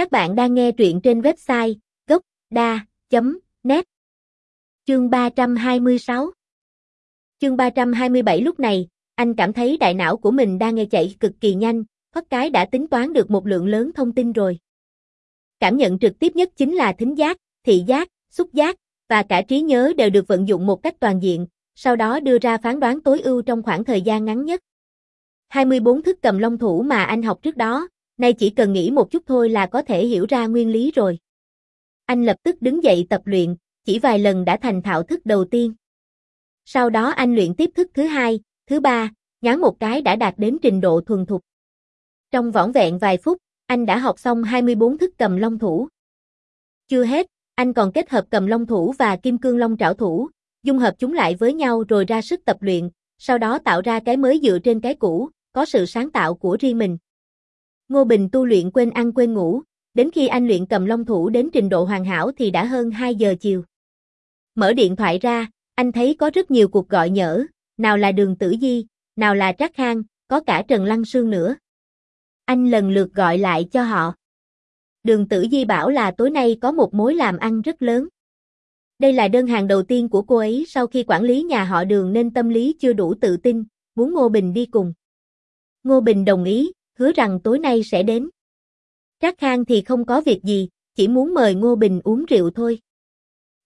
Các bạn đang nghe truyện trên website gocda.net Chương 326 Chương 327 lúc này, anh cảm thấy đại não của mình đang nghe chạy cực kỳ nhanh, thoát cái đã tính toán được một lượng lớn thông tin rồi. Cảm nhận trực tiếp nhất chính là thính giác, thị giác, xúc giác, và cả trí nhớ đều được vận dụng một cách toàn diện, sau đó đưa ra phán đoán tối ưu trong khoảng thời gian ngắn nhất. 24 thức cầm long thủ mà anh học trước đó, nay chỉ cần nghĩ một chút thôi là có thể hiểu ra nguyên lý rồi. Anh lập tức đứng dậy tập luyện, chỉ vài lần đã thành thạo thức đầu tiên. Sau đó anh luyện tiếp thức thứ hai, thứ ba, nhán một cái đã đạt đến trình độ thuần thục. Trong vỏn vẹn vài phút, anh đã học xong 24 thức cầm long thủ. Chưa hết, anh còn kết hợp cầm long thủ và kim cương long trảo thủ, dung hợp chúng lại với nhau rồi ra sức tập luyện, sau đó tạo ra cái mới dựa trên cái cũ, có sự sáng tạo của riêng mình. Ngô Bình tu luyện quên ăn quên ngủ, đến khi anh luyện cầm long thủ đến trình độ hoàn hảo thì đã hơn 2 giờ chiều. Mở điện thoại ra, anh thấy có rất nhiều cuộc gọi nhỡ, nào là đường tử di, nào là trác khang, có cả Trần Lăng Sương nữa. Anh lần lượt gọi lại cho họ. Đường tử di bảo là tối nay có một mối làm ăn rất lớn. Đây là đơn hàng đầu tiên của cô ấy sau khi quản lý nhà họ đường nên tâm lý chưa đủ tự tin, muốn Ngô Bình đi cùng. Ngô Bình đồng ý, hứa rằng tối nay sẽ đến. Trác Khang thì không có việc gì, chỉ muốn mời Ngô Bình uống rượu thôi.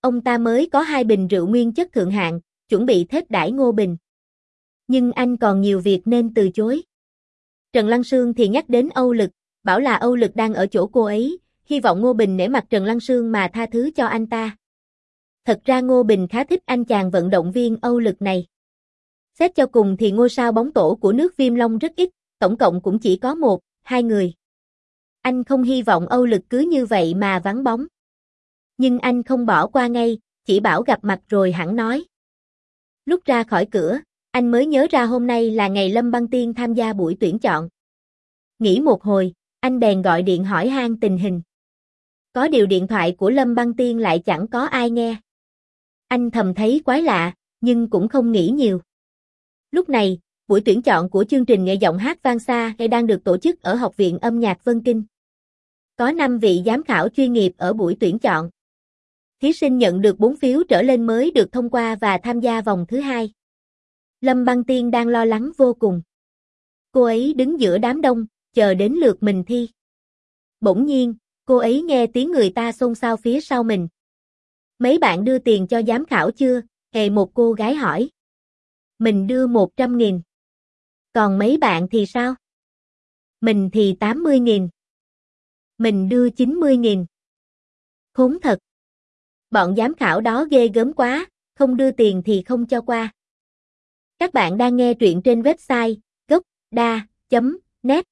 Ông ta mới có hai bình rượu nguyên chất thượng hạng, chuẩn bị thết đãi Ngô Bình. Nhưng anh còn nhiều việc nên từ chối. Trần Lăng Sương thì nhắc đến Âu Lực, bảo là Âu Lực đang ở chỗ cô ấy, hy vọng Ngô Bình nể mặt Trần Lăng Sương mà tha thứ cho anh ta. Thật ra Ngô Bình khá thích anh chàng vận động viên Âu Lực này. Xét cho cùng thì ngôi sao bóng tổ của nước Viêm Long rất ít, tổng cộng cũng chỉ có một, hai người. Anh không hy vọng Âu Lực cứ như vậy mà vắng bóng. Nhưng anh không bỏ qua ngay, chỉ bảo gặp mặt rồi hẳn nói. Lúc ra khỏi cửa, anh mới nhớ ra hôm nay là ngày Lâm Băng Tiên tham gia buổi tuyển chọn. Nghĩ một hồi, anh bèn gọi điện hỏi han tình hình. Có điều điện thoại của Lâm Băng Tiên lại chẳng có ai nghe. Anh thầm thấy quái lạ, nhưng cũng không nghĩ nhiều. Lúc này, buổi tuyển chọn của chương trình nghệ giọng hát vang xa hay đang được tổ chức ở Học viện âm nhạc Vân Kinh. Có 5 vị giám khảo chuyên nghiệp ở buổi tuyển chọn. Thí sinh nhận được 4 phiếu trở lên mới được thông qua và tham gia vòng thứ hai. Lâm Băng Tiên đang lo lắng vô cùng. Cô ấy đứng giữa đám đông, chờ đến lượt mình thi. Bỗng nhiên, cô ấy nghe tiếng người ta xôn xao phía sau mình. Mấy bạn đưa tiền cho giám khảo chưa? Hề một cô gái hỏi. Mình đưa 100 nghìn. Còn mấy bạn thì sao? Mình thì 80 nghìn. Mình đưa 90 nghìn. Khốn thật. Bọn giám khảo đó ghê gớm quá, không đưa tiền thì không cho qua. Các bạn đang nghe truyện trên website gocda.net